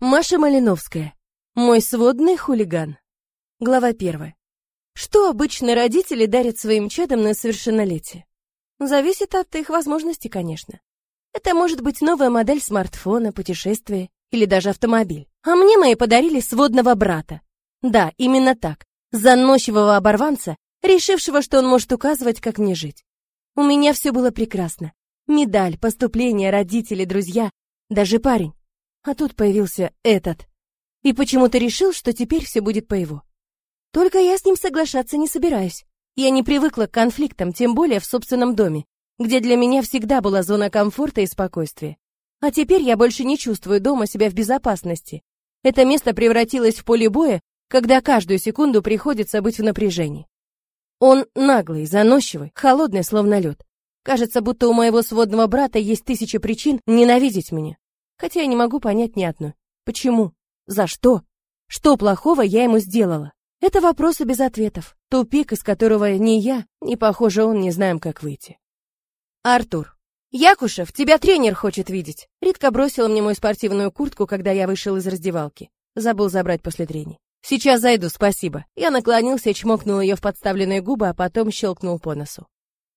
Маша Малиновская. Мой сводный хулиган. Глава первая. Что обычно родители дарят своим чадам на совершеннолетие? Зависит от их возможностей, конечно. Это может быть новая модель смартфона, путешествие или даже автомобиль. А мне мои подарили сводного брата. Да, именно так. Заносчивого оборванца, решившего, что он может указывать, как мне жить. У меня все было прекрасно. Медаль, поступление, родители, друзья, даже парень. А тут появился этот. И почему-то решил, что теперь все будет по его. Только я с ним соглашаться не собираюсь. Я не привыкла к конфликтам, тем более в собственном доме, где для меня всегда была зона комфорта и спокойствия. А теперь я больше не чувствую дома себя в безопасности. Это место превратилось в поле боя, когда каждую секунду приходится быть в напряжении. Он наглый, заносчивый, холодный, словно лед. Кажется, будто у моего сводного брата есть тысяча причин ненавидеть меня хотя я не могу понять ни одной. Почему? За что? Что плохого я ему сделала? Это вопросы без ответов, тупик, из которого ни я, ни, похоже, он не знаем, как выйти. Артур. Якушев, тебя тренер хочет видеть. Ритка бросила мне мою спортивную куртку, когда я вышел из раздевалки. Забыл забрать после трени. Сейчас зайду, спасибо. Я наклонился и чмокнул ее в подставленные губы, а потом щелкнул по носу.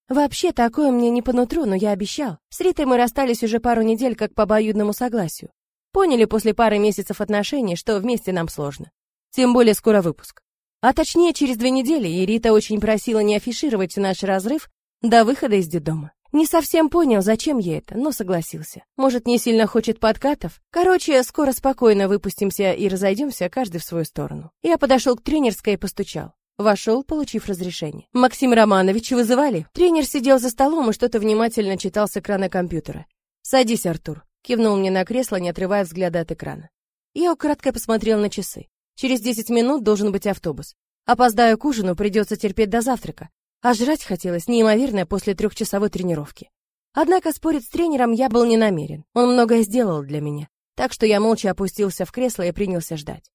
Вообще, такое мне не по нутру, но я обещал. С Ритой мы расстались уже пару недель как по обоюдному согласию. Поняли после пары месяцев отношений, что вместе нам сложно. Тем более скоро выпуск. А точнее, через две недели, и Рита очень просила не афишировать наш разрыв до выхода из детдома. Не совсем понял, зачем ей это, но согласился. Может, не сильно хочет подкатов? Короче, скоро спокойно выпустимся и разойдемся, каждый в свою сторону. Я подошел к тренерской и постучал. Вошел, получив разрешение. «Максим Романович, вызывали?» Тренер сидел за столом и что-то внимательно читал с экрана компьютера. «Садись, Артур», — кивнул мне на кресло, не отрывая взгляда от экрана. Я украдкой посмотрел на часы. Через десять минут должен быть автобус. Опоздаю к ужину, придется терпеть до завтрака. А жрать хотелось неимоверно после трехчасовой тренировки. Однако спорить с тренером я был не намерен. Он многое сделал для меня. Так что я молча опустился в кресло и принялся ждать.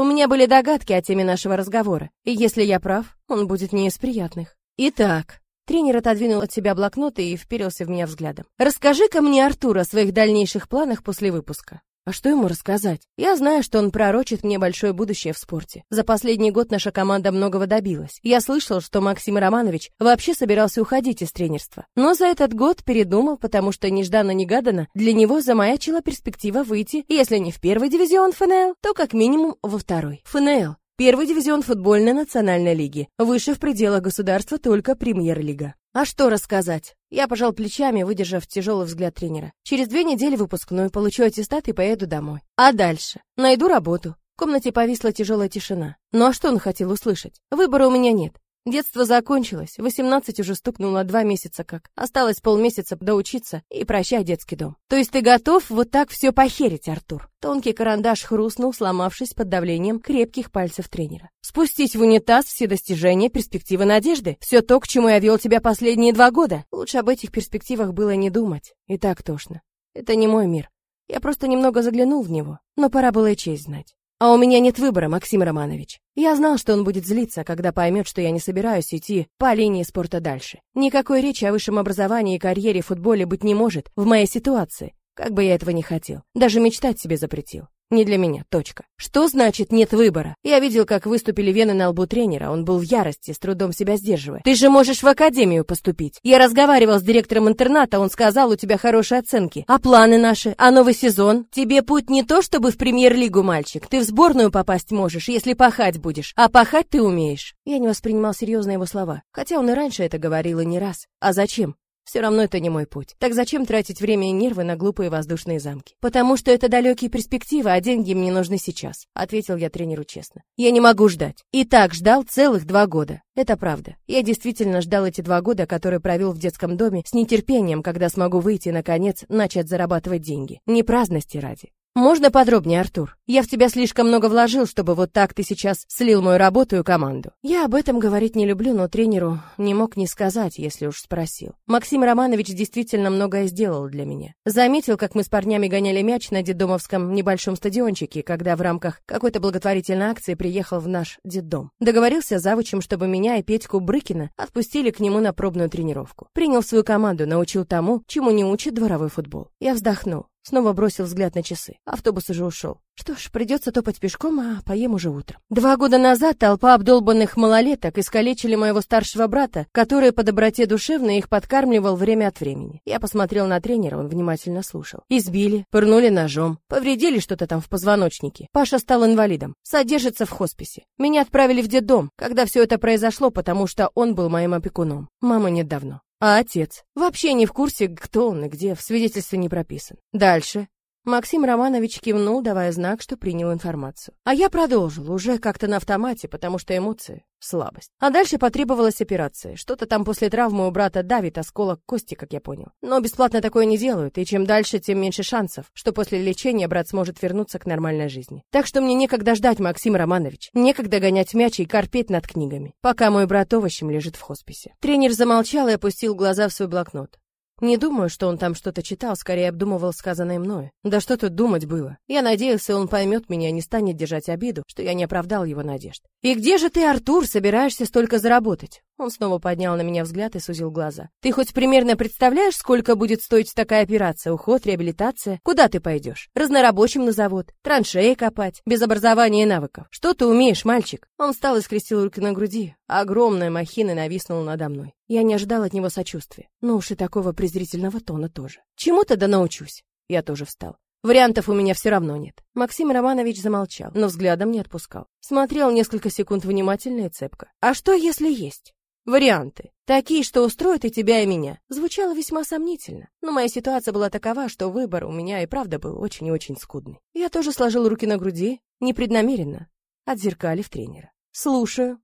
У меня были догадки о теме нашего разговора, и если я прав, он будет не из приятных. Итак, тренер отодвинул от себя блокнот и вперился в меня взглядом. Расскажи-ка мне, Артур, о своих дальнейших планах после выпуска. А что ему рассказать? Я знаю, что он пророчит мне большое будущее в спорте. За последний год наша команда многого добилась. Я слышал, что Максим Романович вообще собирался уходить из тренерства. Но за этот год передумал, потому что нежданно-негаданно для него замаячила перспектива выйти, если не в первый дивизион ФНЛ, то как минимум во второй. ФНЛ Первый дивизион футбольной национальной лиги. Выше в пределах государства только премьер-лига. А что рассказать? Я пожал плечами, выдержав тяжелый взгляд тренера. Через две недели выпускной, получу аттестат и поеду домой. А дальше? Найду работу. В комнате повисла тяжелая тишина. Ну а что он хотел услышать? Выбора у меня нет. Детство закончилось, 18 уже стукнуло два месяца как. Осталось полмесяца доучиться и прощай детский дом. То есть ты готов вот так все похерить, Артур? Тонкий карандаш хрустнул, сломавшись под давлением крепких пальцев тренера. Спустить в унитаз все достижения, перспективы, надежды. Все то, к чему я вел тебя последние два года. Лучше об этих перспективах было не думать. И так тошно. Это не мой мир. Я просто немного заглянул в него, но пора было и честь знать. А у меня нет выбора, Максим Романович. Я знал, что он будет злиться, когда поймет, что я не собираюсь идти по линии спорта дальше. Никакой речи о высшем образовании и карьере в футболе быть не может в моей ситуации, как бы я этого не хотел. Даже мечтать себе запретил. Не для меня, точка. Что значит нет выбора? Я видел, как выступили вены на лбу тренера, он был в ярости, с трудом себя сдерживая. Ты же можешь в академию поступить. Я разговаривал с директором интерната, он сказал, у тебя хорошие оценки. А планы наши? А новый сезон? Тебе путь не то, чтобы в премьер-лигу, мальчик. Ты в сборную попасть можешь, если пахать будешь. А пахать ты умеешь. Я не воспринимал серьезно его слова, хотя он и раньше это говорил и не раз. А зачем? Все равно это не мой путь. Так зачем тратить время и нервы на глупые воздушные замки? Потому что это далекие перспективы, а деньги мне нужны сейчас, ответил я тренеру честно. Я не могу ждать. И так ждал целых два года. Это правда. Я действительно ждал эти два года, которые провел в детском доме, с нетерпением, когда смогу выйти наконец, начать зарабатывать деньги. Не праздности ради. Можно подробнее, Артур? Я в тебя слишком много вложил, чтобы вот так ты сейчас слил мою работу и команду. Я об этом говорить не люблю, но тренеру не мог не сказать, если уж спросил. Максим Романович действительно многое сделал для меня. Заметил, как мы с парнями гоняли мяч на детдомовском небольшом стадиончике, когда в рамках какой-то благотворительной акции приехал в наш детдом. Договорился с завучем, чтобы меня и Петьку Брыкина отпустили к нему на пробную тренировку. Принял свою команду, научил тому, чему не учит дворовой футбол. Я вздохнул. Снова бросил взгляд на часы. Автобус уже ушел. Что ж, придется топать пешком, а поем уже утром. Два года назад толпа обдолбанных малолеток искалечили моего старшего брата, который по доброте душевной их подкармливал время от времени. Я посмотрел на тренера, он внимательно слушал. Избили, пырнули ножом, повредили что-то там в позвоночнике. Паша стал инвалидом, содержится в хосписе. Меня отправили в детдом, когда все это произошло, потому что он был моим опекуном. Мамы нет давно. А отец? Вообще не в курсе, кто он и где, в свидетельстве не прописан. Дальше. Максим Романович кивнул, давая знак, что принял информацию. А я продолжил, уже как-то на автомате, потому что эмоции — слабость. А дальше потребовалась операция. Что-то там после травмы у брата давит, осколок кости, как я понял. Но бесплатно такое не делают, и чем дальше, тем меньше шансов, что после лечения брат сможет вернуться к нормальной жизни. Так что мне некогда ждать, Максим Романович. Некогда гонять мяч и корпеть над книгами, пока мой брат овощем лежит в хосписе. Тренер замолчал и опустил глаза в свой блокнот. Не думаю, что он там что-то читал, скорее обдумывал сказанное мною. Да что тут думать было? Я надеялся, он поймет меня не станет держать обиду, что я не оправдал его надежд. «И где же ты, Артур, собираешься столько заработать?» Он снова поднял на меня взгляд и сузил глаза. «Ты хоть примерно представляешь, сколько будет стоить такая операция? Уход, реабилитация? Куда ты пойдешь? Разнорабочим на завод? Траншеи копать? Без образования и навыков? Что ты умеешь, мальчик?» Он встал и скрестил руки на груди. Огромная махина нависнула надо мной. Я не ожидал от него сочувствия. Но уж и такого презрительного тона тоже. Чему-то да научусь. Я тоже встал. Вариантов у меня все равно нет. Максим Романович замолчал, но взглядом не отпускал. Смотрел несколько секунд внимательно и цепко. А что, если есть? Варианты. Такие, что устроят и тебя, и меня. Звучало весьма сомнительно. Но моя ситуация была такова, что выбор у меня и правда был очень и очень скудный. Я тоже сложил руки на груди, непреднамеренно, отзеркалив тренера. «Слушаю»,